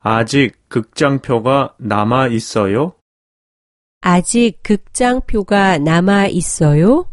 아직 극장표가 남아 있어요? 아직 극장표가 남아 있어요?